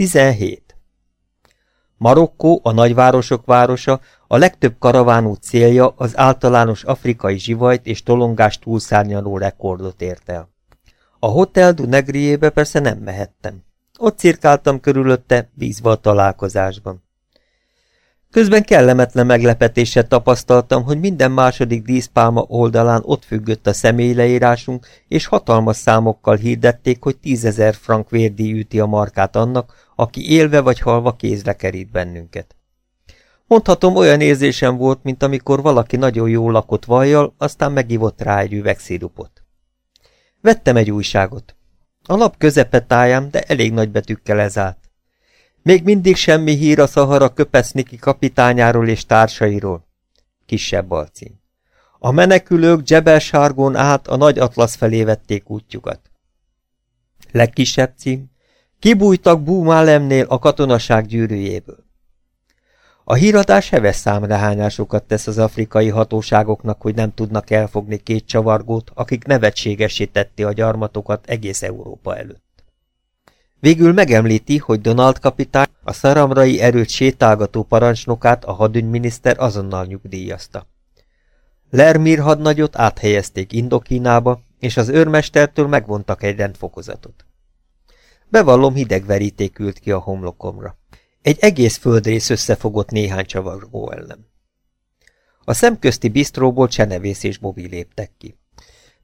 17. Marokkó, a nagyvárosok városa, a legtöbb karavánút célja az általános afrikai zsivajt és tolongás túlszárnyaló rekordot ért el. A Hotel du Negriébe persze nem mehettem. Ott cirkáltam körülötte, bízva a találkozásban. Közben kellemetlen meglepetéssel tapasztaltam, hogy minden második díszpálma oldalán ott függött a személyleírásunk, és hatalmas számokkal hirdették, hogy tízezer frank vérdi üti a markát annak, aki élve vagy halva kézre kerít bennünket. Mondhatom, olyan érzésem volt, mint amikor valaki nagyon jól lakott vajjal, aztán megivott rá egy üveg szirupot. Vettem egy újságot. A lap közepetáján, de elég nagy betűkkel ezált. Még mindig semmi hír a Szahara köpeszniki kapitányáról és társairól. Kisebb alcím. A menekülők Dzsebel át a nagy atlasz felé vették útjukat. Legkisebb cím. Kibújtak Búmálemnél a katonaság gyűrűjéből. A híradás heves számrehányásokat tesz az afrikai hatóságoknak, hogy nem tudnak elfogni két csavargót, akik nevetségesé tették a gyarmatokat egész Európa előtt. Végül megemlíti, hogy Donald kapitány a szaramrai erőt sétálgató parancsnokát a hadügyminiszter azonnal nyugdíjazta. Lermír hadnagyot áthelyezték Indokínába, és az őrmestertől megvontak egy rendfokozatot. Bevallom hideg veríték ült ki a homlokomra. Egy egész földrész összefogott néhány csavargó ellen. A szemközti bisztróból Csenevész és Bobby léptek ki.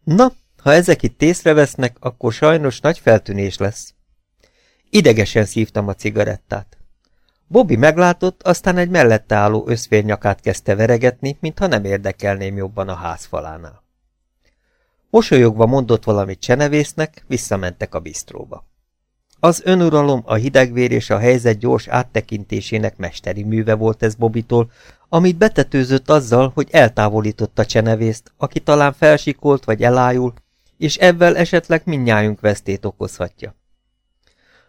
Na, ha ezek itt észrevesznek, akkor sajnos nagy feltűnés lesz. Idegesen szívtam a cigarettát. Bobby meglátott, aztán egy mellette álló összférnyakát kezdte veregetni, mintha nem érdekelném jobban a házfalánál. Mosolyogva mondott valamit Csenevésznek, visszamentek a bisztróba. Az önuralom, a hidegvér és a helyzet gyors áttekintésének mesteri műve volt ez Bobitól, amit betetőzött azzal, hogy eltávolította Csenevészt, aki talán felsikolt vagy elájul, és ebben esetleg mindnyájunk vesztét okozhatja.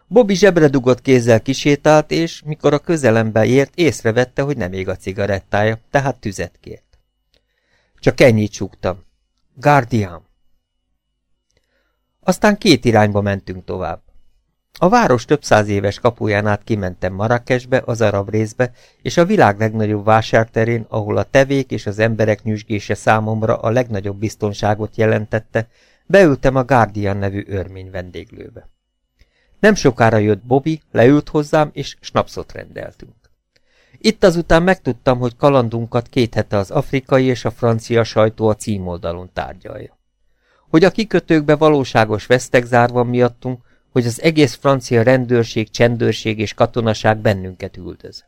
Bobby zsebre dugott kézzel kisétált, és mikor a közelembe ért, észrevette, hogy nem ég a cigarettája, tehát tüzet kért. Csak ennyit csuktam. Guardian. Aztán két irányba mentünk tovább. A város több száz éves kapuján át kimentem Marrakesbe, az arab részbe, és a világ legnagyobb vásárterén, ahol a tevék és az emberek nyüzsgése számomra a legnagyobb biztonságot jelentette, beültem a Guardian nevű örmény vendéglőbe. Nem sokára jött Bobby, leült hozzám, és snapszot rendeltünk. Itt azután megtudtam, hogy kalandunkat két hete az afrikai és a francia sajtó a címoldalon tárgyalja. Hogy a kikötőkbe valóságos vesztegzár van miattunk, hogy az egész francia rendőrség, csendőrség és katonaság bennünket üldöz.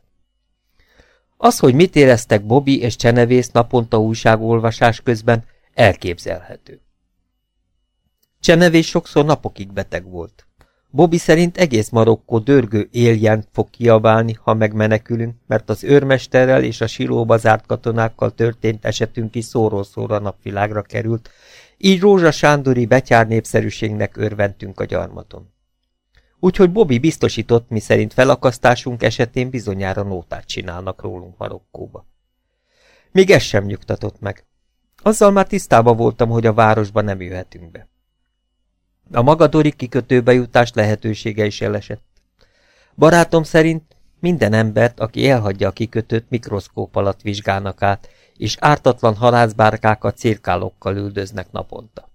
Az, hogy mit éreztek Bobby és Csenevész naponta újságolvasás közben, elképzelhető. Csenevés sokszor napokig beteg volt. Bobby szerint egész Marokkó dörgő élján fog kiabálni, ha megmenekülünk, mert az őrmesterrel és a silóba zárt katonákkal történt esetünk is szóról szóra napvilágra került, így Rózsa Sándori betyár népszerűségnek örventünk a gyarmaton. Úgyhogy Bobby biztosított, mi szerint felakasztásunk esetén bizonyára nótát csinálnak rólunk Marokkóba. Még ez sem nyugtatott meg. Azzal már tisztában voltam, hogy a városba nem jöhetünk be. A magadori kikötőbe jutás lehetősége is elesett. Barátom szerint minden embert, aki elhagyja a kikötőt, mikroszkóp alatt vizsgálnak át, és ártatlan halászbárkákat cirkálókkal üldöznek naponta.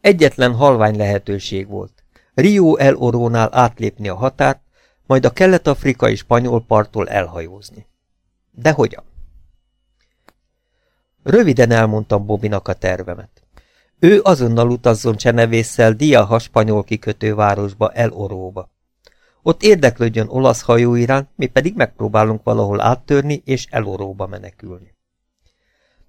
Egyetlen halvány lehetőség volt. Rio El Orónál átlépni a határt, majd a kelet-afrikai spanyol parttól elhajózni. De hogyan? Röviden elmondtam Bobinak a tervemet. Ő azonnal utazzon Csenevésszel Diaha spanyol kikötővárosba, El Oróba. Ott érdeklődjön olasz hajó iránt, mi pedig megpróbálunk valahol áttörni és El Oróba menekülni.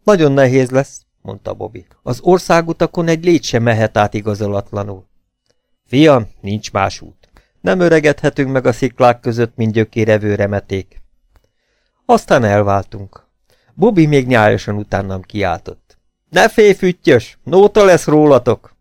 Nagyon nehéz lesz, mondta Bobby. Az országutakon egy légy sem mehet át igazolatlanul. Fiam, nincs más út. Nem öregedhetünk meg a sziklák között, mint gyökérevő remeték. Aztán elváltunk. Bobby még nyájasan utánam kiáltott. Ne félj, füttyös! Nóta lesz rólatok!